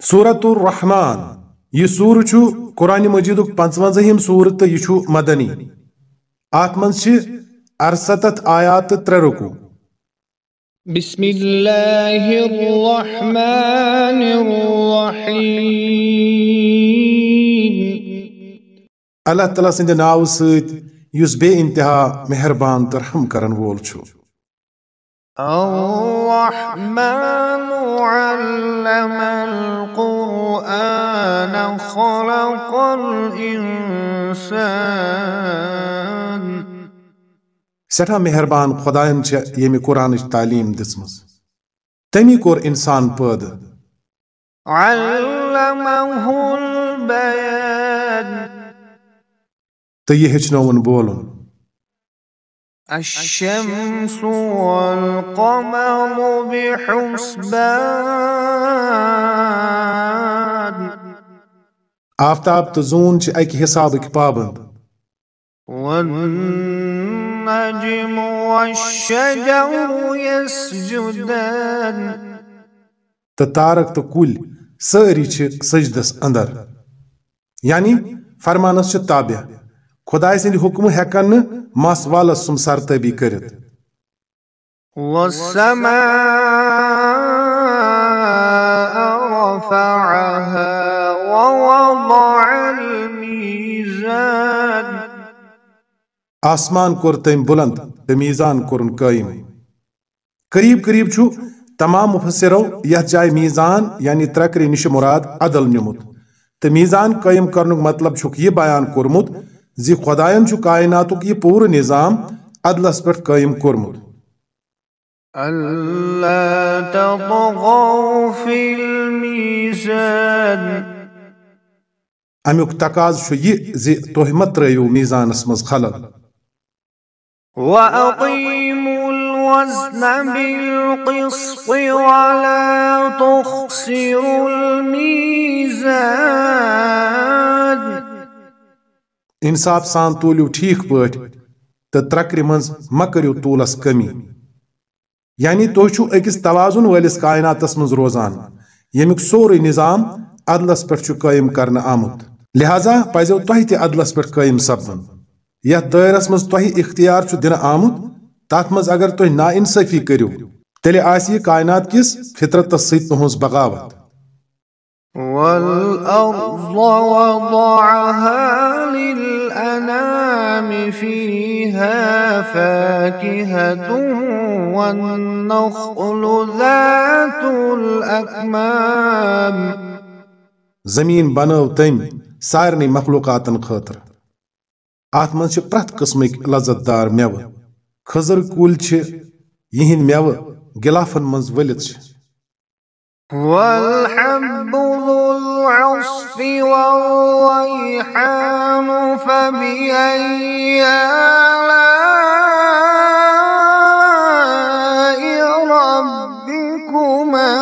سورت الرحمان یہ سور قرآن مجید پنچونزہم سور تو یہ مدنی ات من ارستت آیات ترے رکو بسم اللہ الرحمن الرحیم اللہ تعالیٰ سند ناو ست بے انتہا مہربان ترحم کرن وول چھو الرحمن علم القرآن خلق الإنسان. سٹھا مہربان خدایَن چھےٚ ییٚمہِ قرآنٕچ تعلیٖم دِژمٕژ تٔمی کوٚر اِنسان پٲدٕ تہٕ یہِ ہیٚچھنووُن بولُن. الشمس والقمر بحسبان. آفتاب تو زون چھ اکی حسابک پابند والنجم والشجر يسجدان. تارک تو کل ساری چھ سجدس اندر. یعنی فرمانس چھ تابع. خدای سند حکم ہیکن مس والس سم سرتبی کرت والسماء رفعها ووضع الميزان آسمان کور تم بلند تو میزان کورن قائم. قریب قریب چھو تمام مفسرو یتھ جائے میزان یعنی ترکری نش مراد عدل نمت تو میزان قائم کرنک مطلب چھک یہ بیان کورمت زی خدائن چھو کائناتک یہ پور نظام عدلس پر قائم کورمت ألا تطغوا في الميزان امیک تقاض چھو یہ زی تۄہہِ مہ ترٲیِو میزانس منٛز خلل وأقيموا الوزن بالقسط ولا تخسروا الميزان انصاف سان تولیو ٹھیک پٲٹھۍ تہٕ ترکرِ منٛز مہ کٔرِو طوٗلس کمی۔ یعنی تُہۍ چھُو أکِس توازن وٲلِس کائناتس منٛز روزان۔ ییٚمیُک سورُے نظام عدلس پٮ۪ٹھ چھُ قٲیِم کرنہٕ آمُت۔ لہذا پزیو تۄہہِ تہِ عدلس پٮ۪ٹھ قٲیِم سپدُن۔ یتھ دٲیرس منٛز تۄہہِ اختیار چھُ دِنہٕ آمُت، تتھ منٛز اگر تُہۍ نا انصٲفی کٔرِو، تیٚلہِ آسہِ یہِ کائنات کِس فطرتس سۭتۍ تُہنٛز بغاوت۔ والأرض وضعها للأنام فيها فاكهة والنخل ذات الأكمام. زمین بنٲو تٔمۍ سارنٕے مخلوقاتن خٲطرٕ. اتھ منٛز چھِ پرٛٮ۪تھ قٕسمٕکۍ لذت دار مٮ۪وٕ کھٔزٕر کُلۍ چھِ یِہنٛدۍ مٮ۪وٕ گِلافن منٛز ؤلِتھ چھِ۔ والحب ذو العصف والريحان فبأي آلاء ربكما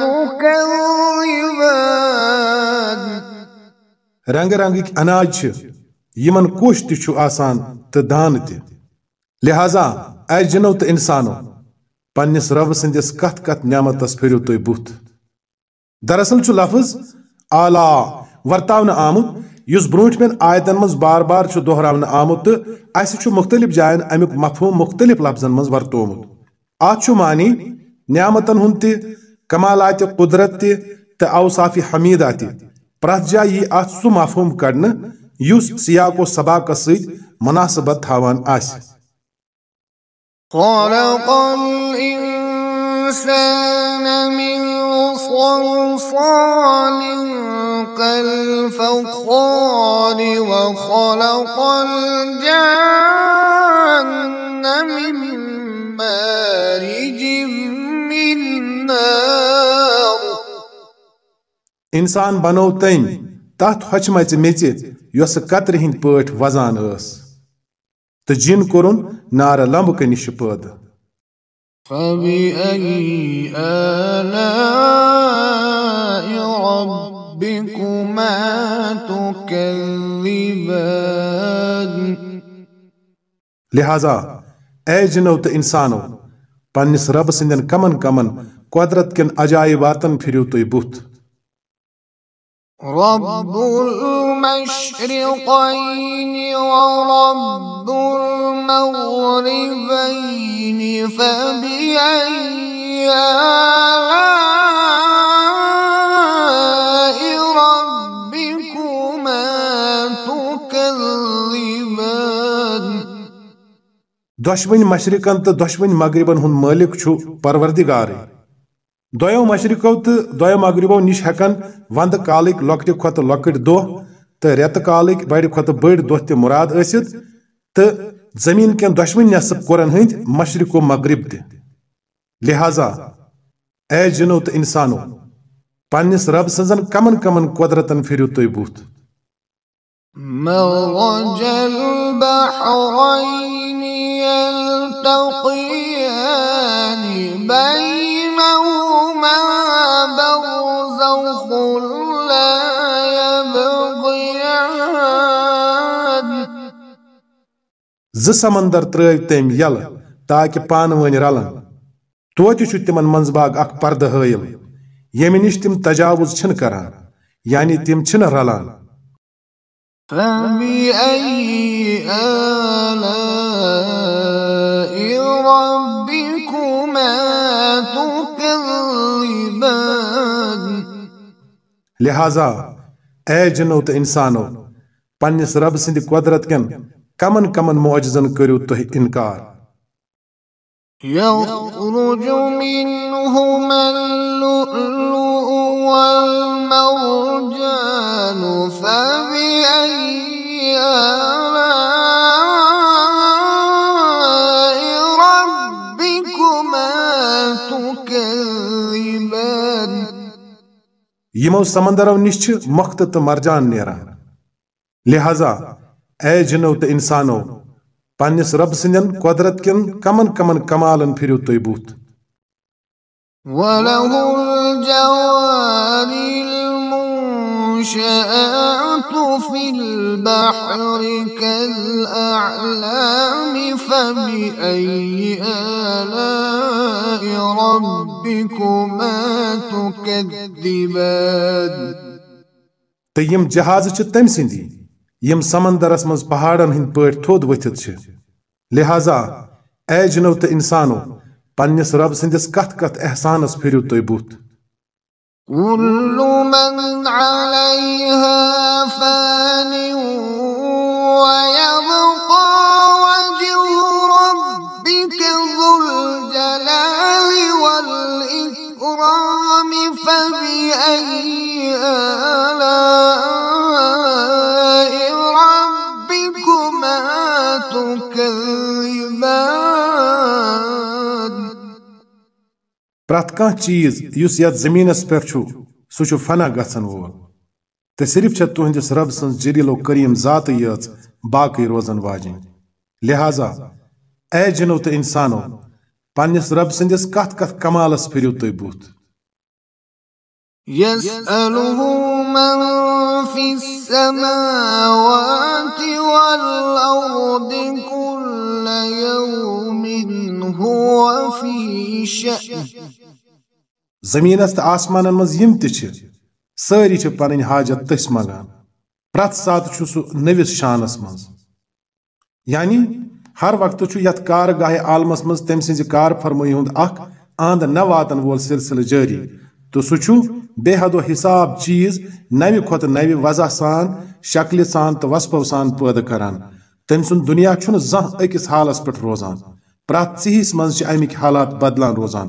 تكذبان؟ رنگ رنگٕکۍ اناج کوش تہِ چھُ آسان تہٕ دانہٕ تہِ لہذا اے جنو انسانو پننس رب سندس کت کت نعمتس پھرِو تُہۍ بُتھ دراصل چھُ لفظ اعلیٰ ورتاونہٕ آمُت، یُس برونٛٹھمٮ۪ن آیتن منٛز بار بار چھُ دۄہراونہٕ آمُت تہٕ اسہِ مختلف جاین امیُک مفہوم مختلف لفظن منٛز ورتومُت۔ اتھ معنی نعمتن ہُنٛد تہِ قدرت تہِ تہٕ اوصاف حمیدہ تہِ۔ پرٛٮ۪تھ جایہِ یی اتھ مفہوم کڑنہٕ، یُس سیاق و سباقس سۭتۍ مناسبت تھاوان آسہِ۔ خلق الإنسان من صلصال كالفخار وخلق الجن من مارج من نار. انسان بنو تٔمۍ تتھ ہۄچھمژِ میژِ یۄسہٕ کترِ ہٕنٛدۍ پٲٹھۍ وزان ٲس. تہٕ جِن کوٚرُن نارٕ لمبکہٕ نِش پٲدٕ فبأي آلاء ربكما تكذبان لہذا اے جنو تہٕ انسانو پننس رب سندین کمن کمن قدرت کٮ۪ن عجایباتن پھِرِو تُہۍ بُتھ رب المشرقين ورب المغربين فبأي آلاء ربكما تكذبان؟ دشوین مشرقن تو دشوین مغربن ہند مالک چھو پروردگار دویو مشرقو تو دویو مغربو نش ہکن وند کالک لۄکٹہِ کھۄتہٕ لۄکٕٹۍ دۄہ تہٕ رٮ۪تہٕ کالٕکۍ بڑِ کھۄتہٕ بٔڑۍ دۄہ تہِ مراد ٲسِتھ تہٕ زمین کٮ۪ن دۄشوٕنی نصب کوٚرن ہٕنٛدۍ مشرق و مغرب تہِ۔ لہذا، اے جنو تہٕ انسانو، پننس رب سٕنزن کمن کمن قدرتن پھِرِو تُہۍ بُتھ۔ مرج البحرين يلتقيان بينهما زٕ سمندر ترٲوۍ تٔمۍ یلہٕ تاکہِ پانہٕ ؤنۍ رلن توتہِ چھُ تِمن منٛز باگ اکھ پردٕ ہٲیِل ییٚمہِ نِش تِم تجاوُز چھِنہٕ کران یعنی تِم چھِنہٕ رلان فبأي آلاء ربكما تكذبان لہذا اے جنو تہٕ انسانو پننس رب سٕنٛدِ قۄدرت کٮ۪ن کمن کمن معجزن کٔرِو تُہۍ انکار۔ يخرج منهما اللؤلؤ والمرجان فبأي آلاء ربكما تكذبان یمو سمندرو نش مخت تہٕ مرجان نیران۔ لہذا اے جنو تہٕ انسانو پننس رب سٕنٛدٮ۪ن قۄدرت کٮ۪ن کمن کمن کمالن پھِرِو تُہۍ بُتھ وله الجوار المنشآت في البحر كالأعلام فبأي آلاء ربكما تكذبان؟ تہٕ یِم جہازٕ چھِ تٔمۍ سٕنٛدی یِم سمندرس منٛز پہاڑن ہٕنٛدۍ پٲٹھۍ تھوٚد ؤتھِتھ چھِ۔ لہذا، اے جنو تہٕ انسانو، پننس رب سٕنٛدِس کتھ کتھ احسانس پھِرِو تُہۍ بُتھ۔ كل من عليها فان ويبقى وجه ربك ذو الجلال والإكرام فبأي آلاء پرٛٮ۪تھ کانٛہہ چیٖز یُس یتھ زٔمیٖنس پٮ۪ٹھ چھُ، سُہ چھُ فنا گژھن وول۔ تہٕ صرف چھےٚ تُہنٛدِس رب سٕنٛز جلیل و کریم ذاتٕے یٲژ باقٕے روزن واجِنۍ لہذا، اے جنو تہٕ انسانو، پننس رب سٕنٛدِس کتھ کتھ کمالس پھِرِو تُہۍ بُتھ۔ يسأله من في السماوات والأرض كل يوم هو في شأن۔ زمینس تہٕ آسمانن منٛز یِم تہِ چھِ سٲری حاجت تٔسۍ منگان پرٛٮ۪تھ ساتہٕ چھُ سُہ شانس منٛز یعنی ہر وقتہٕ چھُ یتھ کارگاہ عالمس منٛز تٔمۍ سٕنزِ کار فرمٲیی ہُنٛد اکھ آند نہ واتن وول سلسلہٕ جٲری تہٕ سُہ چھُ بے حد و حساب چیٖز نوِ کھۄتہٕ نوِ وضع سان شکلہِ سان تہٕ وسپو سان پٲدٕ کران۔ تٔمۍ سُنٛد دُنیا چھُنہٕ زانٛہہ أکِس حالس پٮ۪ٹھ روزان۔ پرٛٮ۪تھ ژِہِس منٛز چھِ اَمِکۍ حالات بدلان روزان۔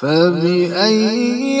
فبأي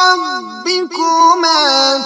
ربكما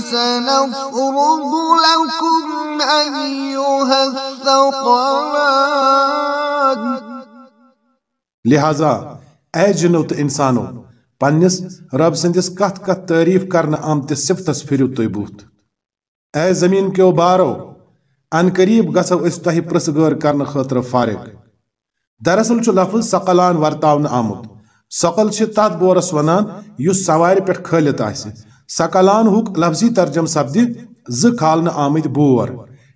سنفرض لكم أيها الثقلان لهذا اجنوت انسانو پننس رب سٕنٛدِس کتھ کتھ تعریف کرنہٕ آمتِس صفتس پھِرِو تُہۍ بُتھ۔ اے زمین کیو بارو، ان قریب گژھو أسۍ تۄہہِ پرژھ گٲر کرنہٕ فارغ۔ دراصل چھُ لفظ سقلان ورتاونہٕ آمُت۔ سقل چھِ تتھ بورس ونان، یُس سوارِ پٮ۪ٹھ کھٲلِتھ آسہِ۔ سقلان ہُک لفظی ترجم سپدِ، زٕ کھالنہٕ آمٕتۍ بور۔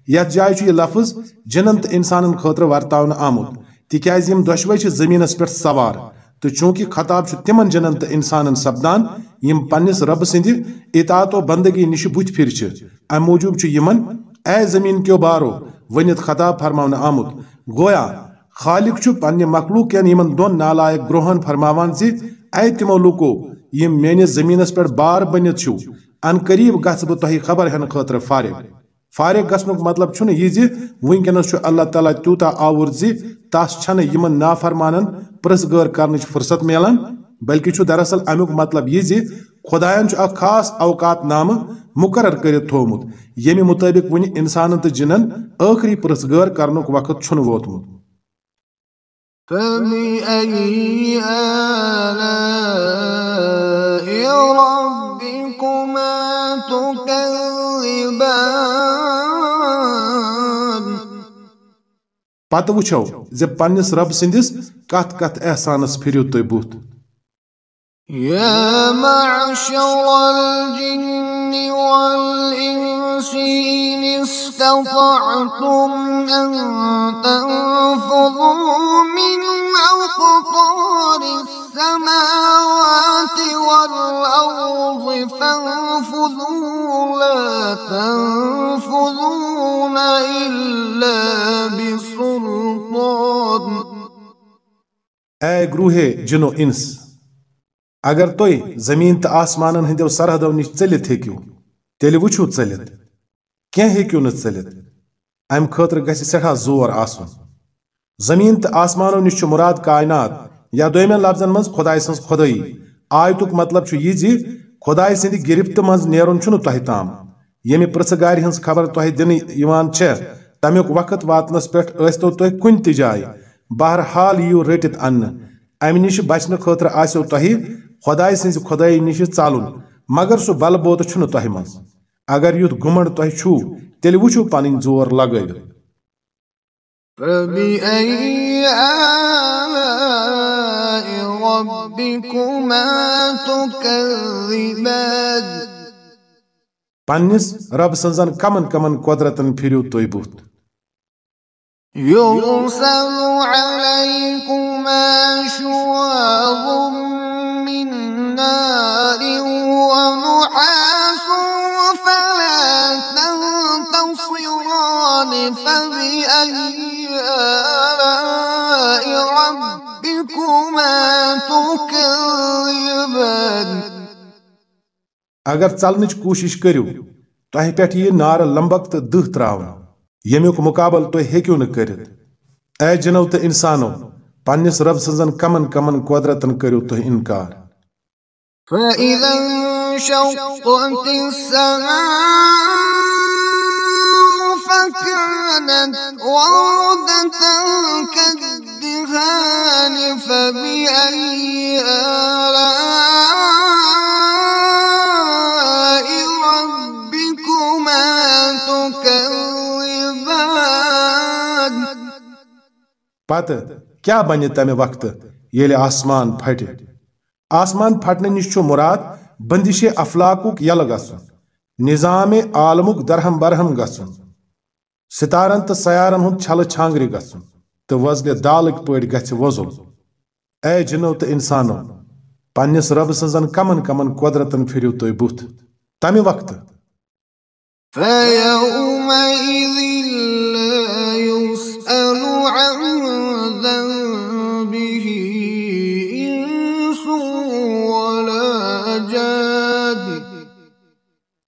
یتھ جائے چھ یہ لفظ جنن تو انسانن خاطر ورتاؤن آمت، تکیاز یم دشوے چھ زمینس پہ سوار۔ تو چونکہ خطاب چھ تمن جنن تو انسانن سپدان، یم پنس رب سند اطاعت و بندگی نش بت پھر ام موجوب یمن، اے زمین کیو بارو ونت خطاب فرماون آمت۔ گویا، خالق پنہ مخلوق کین یمن دون نالائق گروہن فرماوان زی اے تمو لوکو، یم میانس زمینس پہ بار بنت ان قریب گھس بہ تہ خبر ہن خاطر فارغ۔ فارغ گھنک مطلب چھُنہٕ یہِ زِ ونکس اللہ تعالیٰ تیوٗتاہ آوُر زِ تس چھنہٕ یمن نافرمانن پرٛژھ غٲر کرنٕچ فرصت ملان بلکہ چھُ دراصل امیُک مطلب یہ زِ خدایَن چھُ اکھ خاص اوقات نامہٕ مقرر کٔرِتھ تھوٚومُت، ییٚمہِ مُطٲبق وُنہِ انسانن تہٕ جنن ٲخری پرٛژھ غٲر کرنُک وقت چھُنہٕ ووتمُت۔ فبأي آلاء ربكما تكذبان پتہٕ وٕچھو زِ پننِس رب سٕنٛدِس کتھ کتھ احسانس پھِرِو تُہۍ بُتھ۔ يا معشر الجن والإنس إن استطعتم أن تنفذوا من أقطار السماوات والأرض فانفذوا لا تنفذون إلا بسلطان اے گروہے جنو انس، اگر تُہۍ زمین تہٕ آسمانن ہٕنٛدیو سرحدو نِش ژٔلِتھ ہیٚکِو، تیٚلہِ وٕچھِو ژٔلِتھ۔ کینٛہہ ہیٚکِو نہٕ ژٔلِتھ؟ امہِ خٲطرٕ گژھِ زور آسُن۔ زمین تہٕ آسمانو نِش چھُ مُراد کائنات۔ یا دویمٮ۪ن لفظن منٛز خۄداے سٕنٛز خۄدٲیی آیتُک مطلب چھُ یہِ زِ خۄداے سٕنٛدِ گِرفتہٕ منٛز نیرُن تام۔ ییٚمہِ پرٛژھٕ گارِ خبر تۄہہِ دِنہٕ یِوان چھےٚ، تمیُک وقت واتنس پٮ۪ٹھ ٲسۍتو تُہۍ کُنہِ تہِ جایہِ۔ بہرحال یِیِو رٔٹِتھ اننہٕ۔ امہِ نِش بچنہٕ خٲطرٕ آسیو تۄہہِ خۄداے سٕنٛزِ خۄدٲیی نِش ژالُن مگر سُہ بلہٕ بوتہٕ چھُنہٕ تۄہہِ منٛز۔ اگر یُتھ گُمنڈ تۄہہِ چھُو تیٚلہِ وٕچھِو پنٕنۍ زور تكذبان۔ پننِس رب سٕنٛزن کمن کمن قۄدرتن پھِرِو تُہۍ بُتھ۔ يرسل عليكما شواظ من نار ونحاس فلا تنتصران فبأي آلاء ربكما تكذبان اگر ژلنٕچ کوٗشِش کٔرِو، تۄہہِ پٮ۪ٹھ یِیہِ نارٕ لمبک تہٕ دٕہ تراونہٕ ییٚمیُک مُقابل تُہۍ ہیٚکِو نہٕ اے جنو تہٕ انسانو پننِس رب سٕنٛزن کمن کمن قۄدرتن کٔرِو تُہۍ انکار۔ فإذا انشقت السماء فكانت وردة كالدهان فبأي آلاء پتہٕ کیٛاہ بنہِ تمہِ وقتہٕ ییٚلہِ آسمان پھٹہِ؟ آسمان پھٹنہٕ نِش چھُ مُراد بندِشِ افلاقُک یلہٕ گژھُن، نظامِ عالمُک درہم برہم گژھُن، ستارن تہٕ سیارن ہُنٛد چھلہٕ چھانگرِ گژھُن تہٕ وزنہِ دالٕکۍ پٲٹھۍ گژھِ وۄزُل اے جنو تہٕ انسانو، پننِس رب سٕنٛزن کمن کمن قۄدرتن پھِرِو تُہۍ بُتھ۔ تمہِ وقتہٕ۔ فيومئذ لا يسأل عن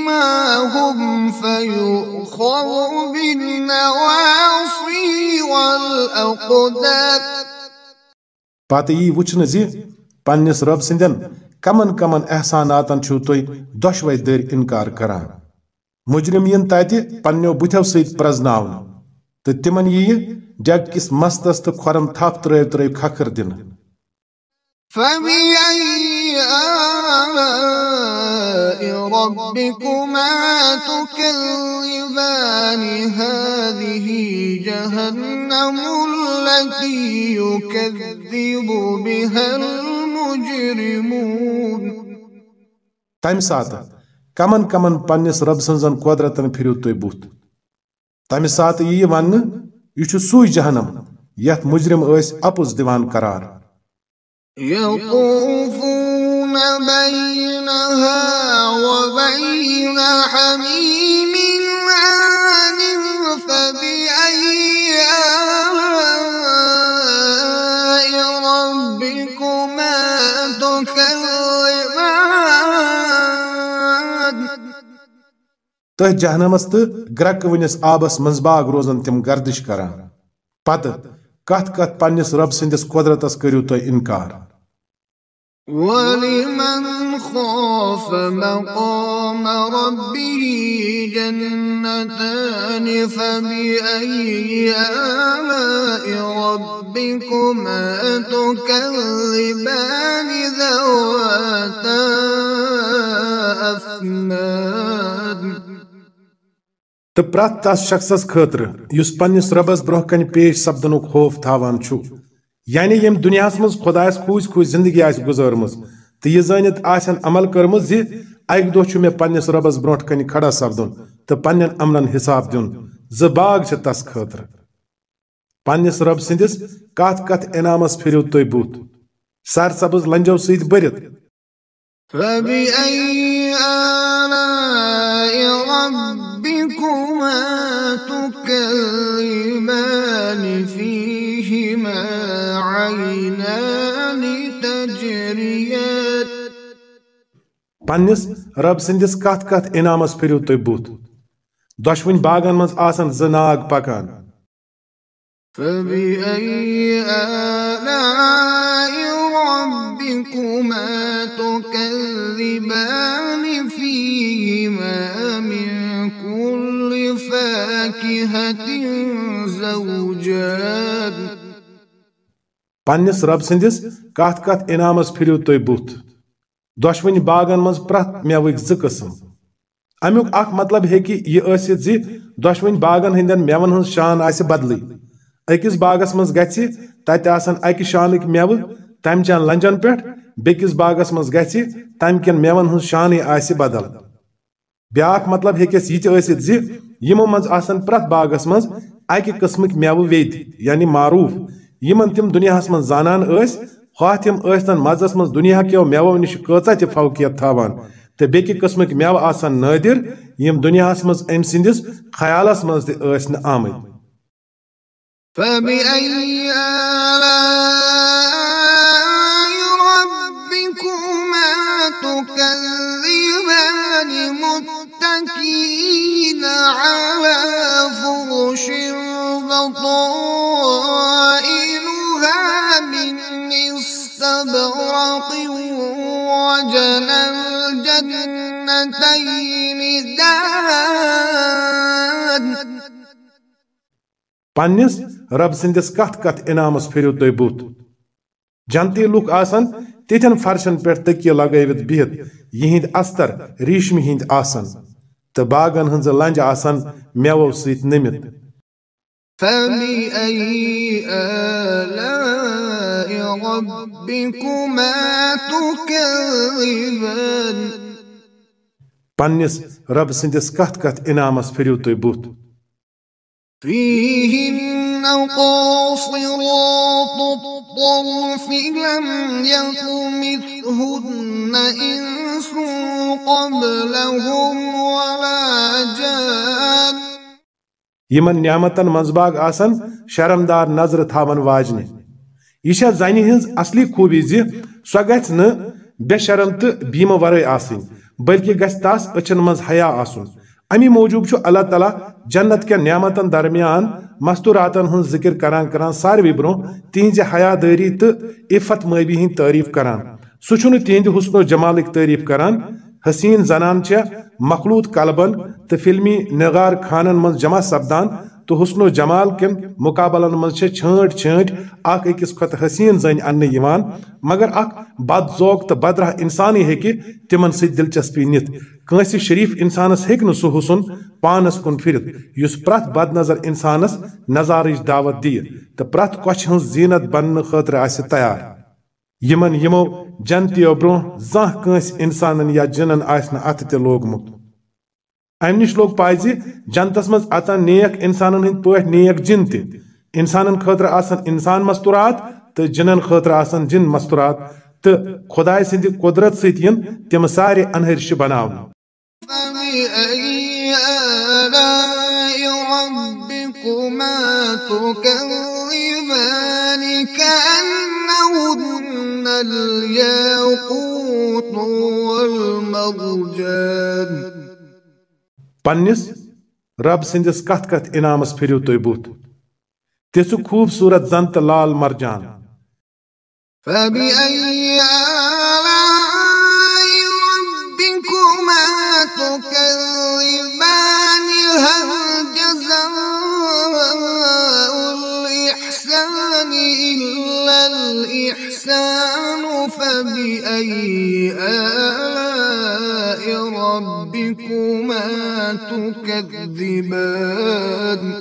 بسيماهم فيؤخر بالنواصي والأقدام بعد يي پننِس رب سٕنٛدٮ۪ن کمن کمن احسانات چھِو تُہۍ در دٔرۍ انکار کران مجرم یِن تتہِ پننیو بُتھیو سۭتۍ پرزناونہٕ تہٕ تِمن یِیہِ جگ کِس مستس تہٕ کھۄرن تھپھ ترو ترٲوۍ کھکھر دِنہٕ ربكما تكذبان. هذه جهنم التي يكذب بها المجرمون. تمہ سات کمن کمن پنس رب سنزن قدرتن پھرو تھی بت تمہ سات یہ ون یہ سوئی جہنم یت مجرم اس اپز دیوان قرار يطوفون بينها وبين حميم عان فبأي آلاء ربكما تكذبان تہ جہنمس تو گرک ونس آبس منزباگ روزن تم گردش کران پتہ کت کت پنس رب سندس قدرتس کرو تہ انکار ولمن خاف مقام ربه جنتان فبأي آلاء ربكما تكذبان ذواتا أفنان؟ تو پرت تس شخصس خاطر اس پنس ربس برہ کن پیش سپدن خوف تھاوان چھو یعنی یم دنیا مز خدایس کھوز کھوز زندگی آس گزارمز. تو یہ زانت آسن عمل کرمز زی اک دہ چھ مے پنس ربس برونٹ کن کھڑا سپدن تو پنن عملن حساب دین ز باغ چھ تس خاطر۔ پنس رب سندس کت کت انعامس پھرو تھی بوت۔ سر سبز لنجو سید برت فبأي پنس رب سندس کت کت انعامس پھرو تھی بوت دشوین باغن مز آسن ز ناگ پکان۔ پنس رب سندس کت کت انعامس پھرو تھی بوت دشوین باغن مز پرت میوک ز قسم۔ امیک اخ مطلب ہیکہ یہ ٲسِتھ زِ دۄشوٕنۍ باغن ہٕنٛدٮ۪ن مٮ۪وَن ہٕنٛز شان آسہِ بدلٕے۔ أکِس باغس منٛز گژھِ تتہِ آسن اکہِ شانٕکۍ مٮ۪وٕ تمہِ چٮ۪ن لنجن پٮ۪ٹھ، بیٚکِس باغس منٛز گژھِ تمہِ کٮ۪ن مٮ۪وَن ہٕنٛز شانٕے آسہِ بدل۔ بیٛاکھ مطلب ہیٚکٮ۪س یہِ تہِ ٲسِتھ زِ یِمو منٛز آسن پرٛٮ۪تھ باغس منٛز اکہِ قٕسمٕکۍ مٮ۪وٕ ویٚدۍ یعنی معروٗف۔ یِمن تِم دُنیاہس منٛز زانان ٲسۍ خواہ تِم ٲسۍتن مزس منٛز دُنیا کٮ۪و مٮ۪وو نِش فوقیت تھاوان۔ تہٕ بیٚکہِ قٕسمٕکۍ مٮ۪وٕ آسن نٲدِر خیالس منٛز تہِ ٲسۍ فبأي آلاء ربكما تكذبان متكئين على فرش بطائنها دان پننس رب سندس کت کت انعامس پھرو تھی بت جنتی لوک آسن تتھن فرشن پہ تکیہ لگٲوِتھ بہت یہند استر ریشمہِ ہند آسن. تو باغن ہنز لنج آسن میوو سۭتۍ نمت ربكما تكذبان؟ پننس رب سندس کت کت انعامس پھرو تھی بت فيهن قاصرات الطرف لم يطمثهن إنس قبلهم ولا جان۔ یمن نعمتن منزباگ آسن شرمدار نظر تھاون واجنہ۔ یہ زنہِ ہٕنٛز اصلی خوٗبی زِ سۄ گژھِ نہٕ بے شرم تہٕ بیٖمہٕ ورٲے آسٕنۍ۔ بلکہِ گژھِ تس أچھن منٛز حیا آسُن۔ امی موجوب چھُ اللہ تعالیٰ جنت کٮ۪ن نعمتن درمیان مستوراتن ہٕنٛز ذکر کران کران ساروی برونٛہہ تِہنٛزِ حیا دٲری تہٕ عفت مٲبی ہٕنٛدۍ تعریف کران۔ سُہ چھُنہٕ حسن و جمالٕکۍ تعریف کران۔ حسین زنان چھےٚ مخلوط قلبن تہٕ فلمی نگار خانن منٛز جمع سپدان۔ تو حسن و جمال کن مقابلن من چھے چھانٹ چھانٹ اخ أکِس کھۄتہٕ حسین زنہِ اننہٕ یِوان، مگر اکھ بد ذوق تہٕ بدرہ انسانی ہیٚکہِ تِمن سۭتۍ دلچسپی نِتھ کنسی شریف انسانس ہیک نہ سہ حسن پانس کن پھرت یس پرت بد نظر انسانس نظارچ دعوت دی تو پرت کچھ ہن زینت بننے خاطر آسہ تیار۔ یمن یمو جنتیو برو زانہ کنس انسانن یا جنن آسہ ات تہ لوگمت ام نش لوگ پائے جنتس مز اژان نیک انسانن ہند پٲٹھۍ نیک جن تہِ۔ انسانن خٲطرٕ آسان انسان مستورات تہٕ جنن خٲطرٕ آسان جن مستورات۔ تہٕ خداے سٕنٛدِ قدرت سۭتۍ ین تِم سارے انہرشہِ بناونہٕ۔ فبأي آلاء الياقوت والمرجان پنس رب سندس کت کت انعامس پھرو تھی بت تیسو خوبصورت زن تو لال مرجان۔ فبأي ربكما تكذبان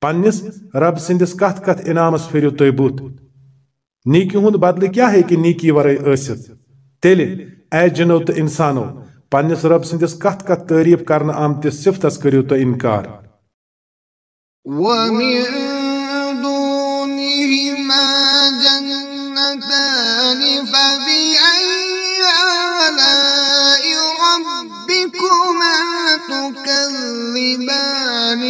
پننس رب سندس کت کت انعامس پھرو تھی بت نیکی ہند بدلہ کیا ہے کہ نیکی ورائے ٲسِتھ؟ تیلہِ اے جنو تو انسانو پننس رب سندس کت کت تعریف کرنے آمتس صفتس کٔرِو تُہۍ انکار۔ ومن دونهما جنتان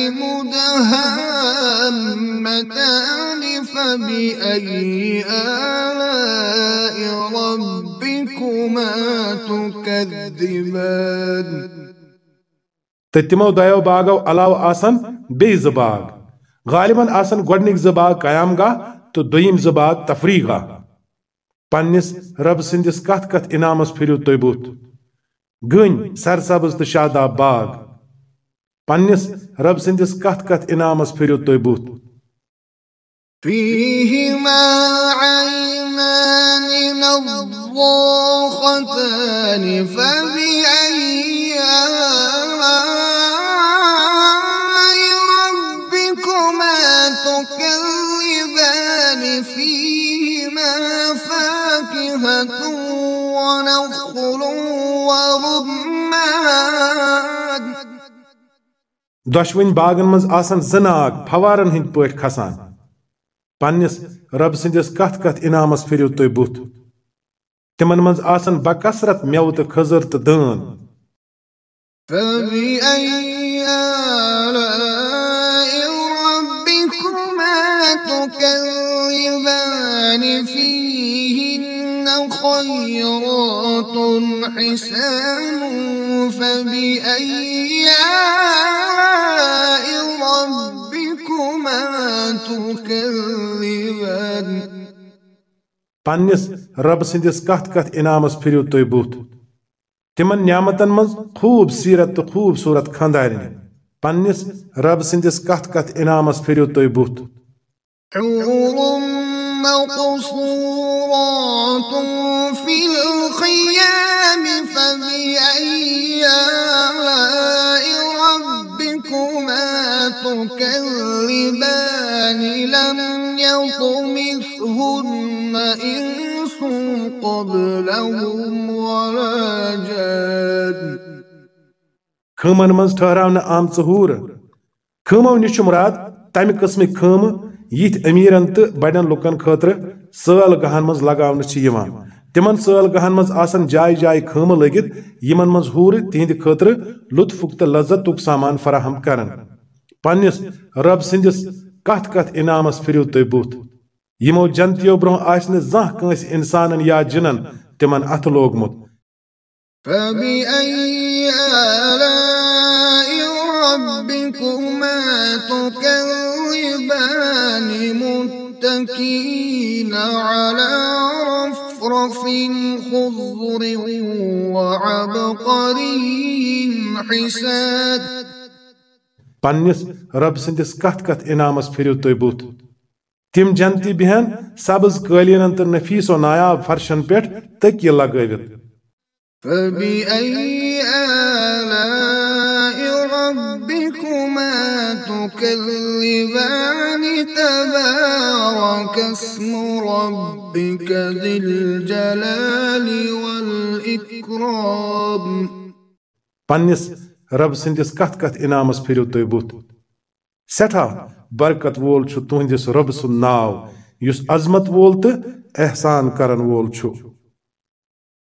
تكذبان مدهامتان فبأي آلاء ربكما تكذبان؟ تہٕ تِمو دۄیو باغو علاوٕ آسن بیٚیہِ زٕ باغ غالباً آسن گۄڈنِکۍ زٕ باغ قیام گاہ تہٕ دوٚیِم زٕ باغ تفریح گاہ پننس رب سندس کتھ کتھ انعامس پھرِو تُہۍ بُتھ گٔنۍ سرسبز تہٕ شاداب باغ. پنس رب سندس کت کت انعامس پھرو تھی بت فيهما عينان نضاختان دۄشوٕنۍ باغن منٛز آسن زٕ ناگ فوارن ہٕنٛدۍ پٲٹھۍ کھسان۔ پننس رب سندس کتھ کتھ انعامس پھرِو تُہۍ بُتھ۔ تمن منٛز آسن بکثرت میوٕ تہٕ کھٔزٕر تہٕ دٲن۔ خيرات حسان فبأي تكذبان رب سندس کتھ کتھ انعامس پھرِو تُہۍ بُتھ تمن نعمتن منٛز خوٗبصیٖرت تہٕ خوٗبصوٗرت خاندارنہِ پننس رب سندس کتھ کتھ انعامس پھرِو تُہۍ بُتھ حور يطمثهن إنس قبلهم ولا جان. خٲمن منٛز ٹھہراونہٕ آمژٕ ہوٗرٕ خٲمو نِش چھُ مراد تمہِ قٕسمٕکۍ خٲمہٕ یِتھۍ أمیٖرن تہٕ بڑٮ۪ن لُکن خٲطرٕ سٲل گاہن منٛز لگاونہٕ چھِ یِوان. تِمن سٲل گاہن منٛز آسن جایہِ جایہِ خٲمہٕ لٔگِتھ، یِمن منٛز ہوٗرٕ تِہنٛدِ خٲطرٕ لُطفُک تہٕ لذتُک سامان فراہم کران. پننس رب سندس کتھ کتھ انعامس پھرِو تُہۍ بُتھ۔ یِمو جنتیو برونٛہہ آسہِ نہٕ زانٛہہ انسانن یا جِنن تِمن اتھٕ لوگمُت۔ متكئين على رفرف خضر وعبقري حسان پننس رب سندس کتھ کتھ انعامس پھرِو تُہۍ بُتھ۔ تِم جنتی بہن سبز قٲلیٖنن تہٕ نفیس و نایاب فرشن آلاء ربكما تكذبان تبارك اسم ربك ذي الجلال والإكرام۔ پنس رب سندس کت کت انعامس پھرو تھی بت سٹھا برکت وول تہندس رب سند ناو اس عظمت وول تو احسان کرن وول چھ۔